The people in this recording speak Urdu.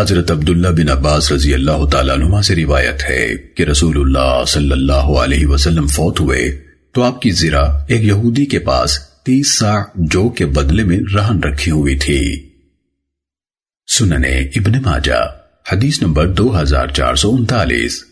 حضرت عبداللہ بن عباس رضی اللہ تعالیٰ عنہ سے روایت ہے کہ رسول اللہ صلی اللہ علیہ وسلم فوت ہوئے تو آپ کی زرہ ایک یہودی کے پاس تیس سا جو کے بدلے میں رہن رکھی ہوئی تھی۔ سننے ابن ماجہ، حدیث نمبر دو ہزار چار سو انتالیس۔